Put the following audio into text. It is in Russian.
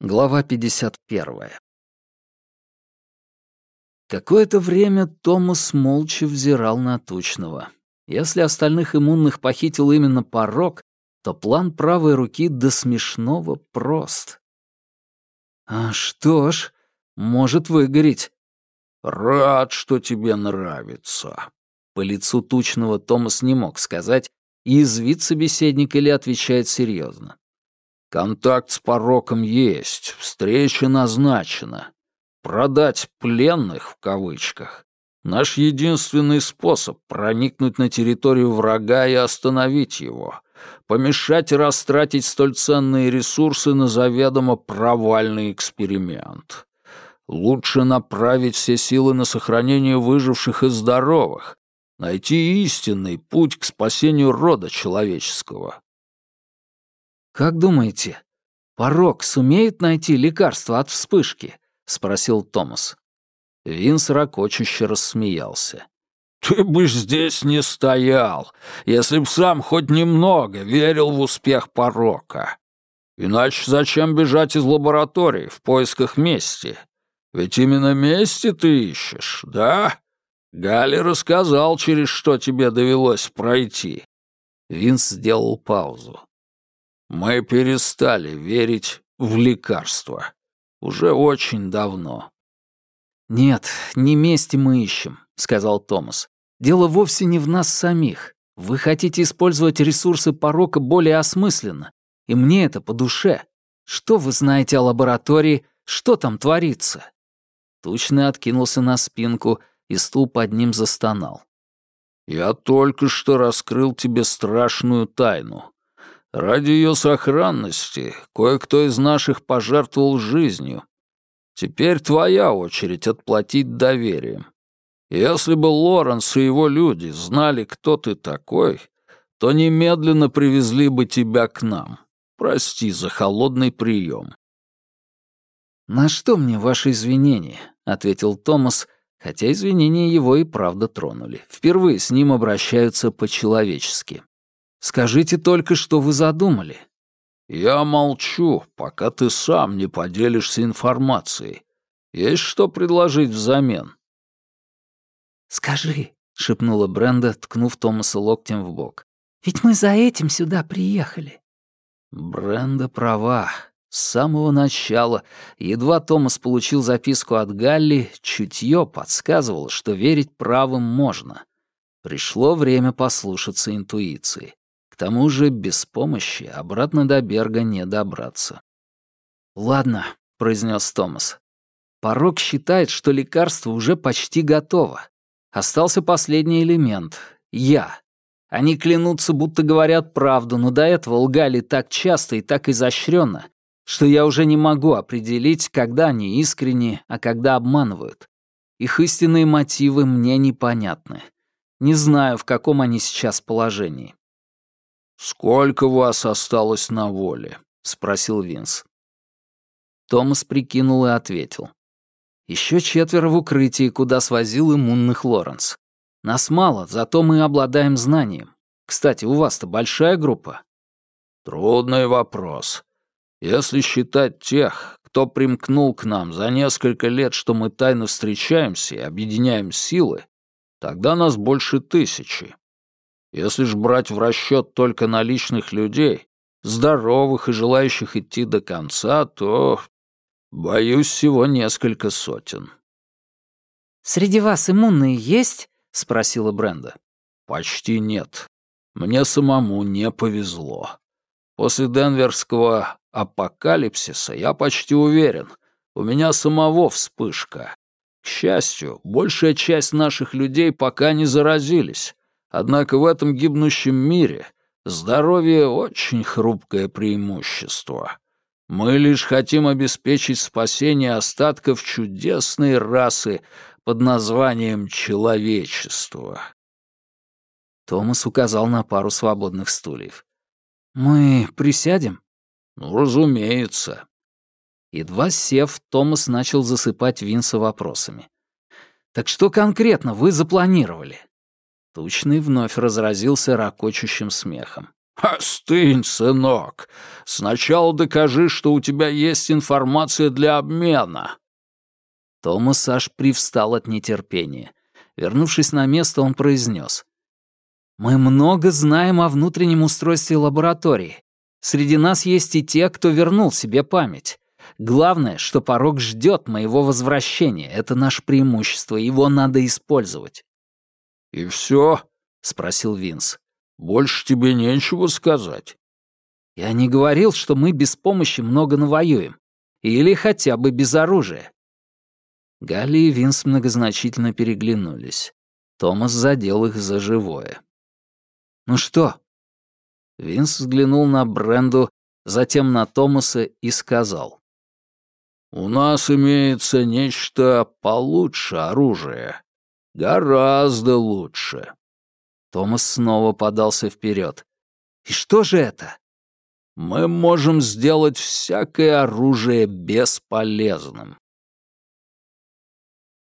Глава 51. Какое-то время Томас молча взирал на Тучного. Если остальных иммунных похитил именно порог, то план правой руки до смешного прост. «А что ж, может выгореть». «Рад, что тебе нравится». По лицу Тучного Томас не мог сказать, язвит собеседник или отвечает серьезно. Контакт с пороком есть, встреча назначена. Продать «пленных» в кавычках — наш единственный способ проникнуть на территорию врага и остановить его, помешать и растратить столь ценные ресурсы на заведомо провальный эксперимент. Лучше направить все силы на сохранение выживших и здоровых, найти истинный путь к спасению рода человеческого. «Как думаете, порог сумеет найти лекарство от вспышки?» — спросил Томас. Винс ракочуще рассмеялся. «Ты бы здесь не стоял, если б сам хоть немного верил в успех порока. Иначе зачем бежать из лаборатории в поисках мести? Ведь именно мести ты ищешь, да? Галя рассказал, через что тебе довелось пройти». Винс сделал паузу. Мы перестали верить в лекарства. Уже очень давно. «Нет, не мести мы ищем», — сказал Томас. «Дело вовсе не в нас самих. Вы хотите использовать ресурсы порока более осмысленно, и мне это по душе. Что вы знаете о лаборатории, что там творится?» Тучный откинулся на спинку, и стул под ним застонал. «Я только что раскрыл тебе страшную тайну. Ради ее сохранности кое-кто из наших пожертвовал жизнью. Теперь твоя очередь отплатить доверием. Если бы Лоренс и его люди знали, кто ты такой, то немедленно привезли бы тебя к нам. Прости за холодный прием. «На что мне ваши извинения?» — ответил Томас, хотя извинения его и правда тронули. Впервые с ним обращаются по-человечески. Скажите только, что вы задумали». «Я молчу, пока ты сам не поделишься информацией. Есть что предложить взамен?» «Скажи», — шепнула Бренда, ткнув Томаса локтем в бок. «Ведь мы за этим сюда приехали». Бренда права. С самого начала, едва Томас получил записку от Галли, чутье подсказывало, что верить правым можно. Пришло время послушаться интуиции тому же без помощи обратно до Берга не добраться. «Ладно», — произнес Томас. «Порог считает, что лекарство уже почти готово. Остался последний элемент — я. Они клянутся, будто говорят правду, но до этого лгали так часто и так изощренно, что я уже не могу определить, когда они искренни, а когда обманывают. Их истинные мотивы мне непонятны. Не знаю, в каком они сейчас положении. «Сколько вас осталось на воле?» — спросил Винс. Томас прикинул и ответил. Еще четверо в укрытии, куда свозил иммунных Лоренс. Нас мало, зато мы обладаем знанием. Кстати, у вас-то большая группа?» «Трудный вопрос. Если считать тех, кто примкнул к нам за несколько лет, что мы тайно встречаемся и объединяем силы, тогда нас больше тысячи. Если ж брать в расчет только наличных людей, здоровых и желающих идти до конца, то, боюсь, всего несколько сотен. «Среди вас иммунные есть?» — спросила Бренда. «Почти нет. Мне самому не повезло. После денверского апокалипсиса я почти уверен, у меня самого вспышка. К счастью, большая часть наших людей пока не заразились, Однако в этом гибнущем мире здоровье — очень хрупкое преимущество. Мы лишь хотим обеспечить спасение остатков чудесной расы под названием человечество. Томас указал на пару свободных стульев. «Мы присядем?» «Ну, разумеется». Едва сев, Томас начал засыпать Винса вопросами. «Так что конкретно вы запланировали?» Тучный вновь разразился ракочущим смехом. «Остынь, сынок. Сначала докажи, что у тебя есть информация для обмена». Томас аж привстал от нетерпения. Вернувшись на место, он произнес. «Мы много знаем о внутреннем устройстве лаборатории. Среди нас есть и те, кто вернул себе память. Главное, что порог ждет моего возвращения. Это наше преимущество, его надо использовать». «И все?» — спросил Винс. «Больше тебе нечего сказать». «Я не говорил, что мы без помощи много навоюем. Или хотя бы без оружия». Галли и Винс многозначительно переглянулись. Томас задел их за живое. «Ну что?» Винс взглянул на Бренду, затем на Томаса и сказал. «У нас имеется нечто получше оружия. Гораздо лучше». Томас снова подался вперед. «И что же это?» «Мы можем сделать всякое оружие бесполезным».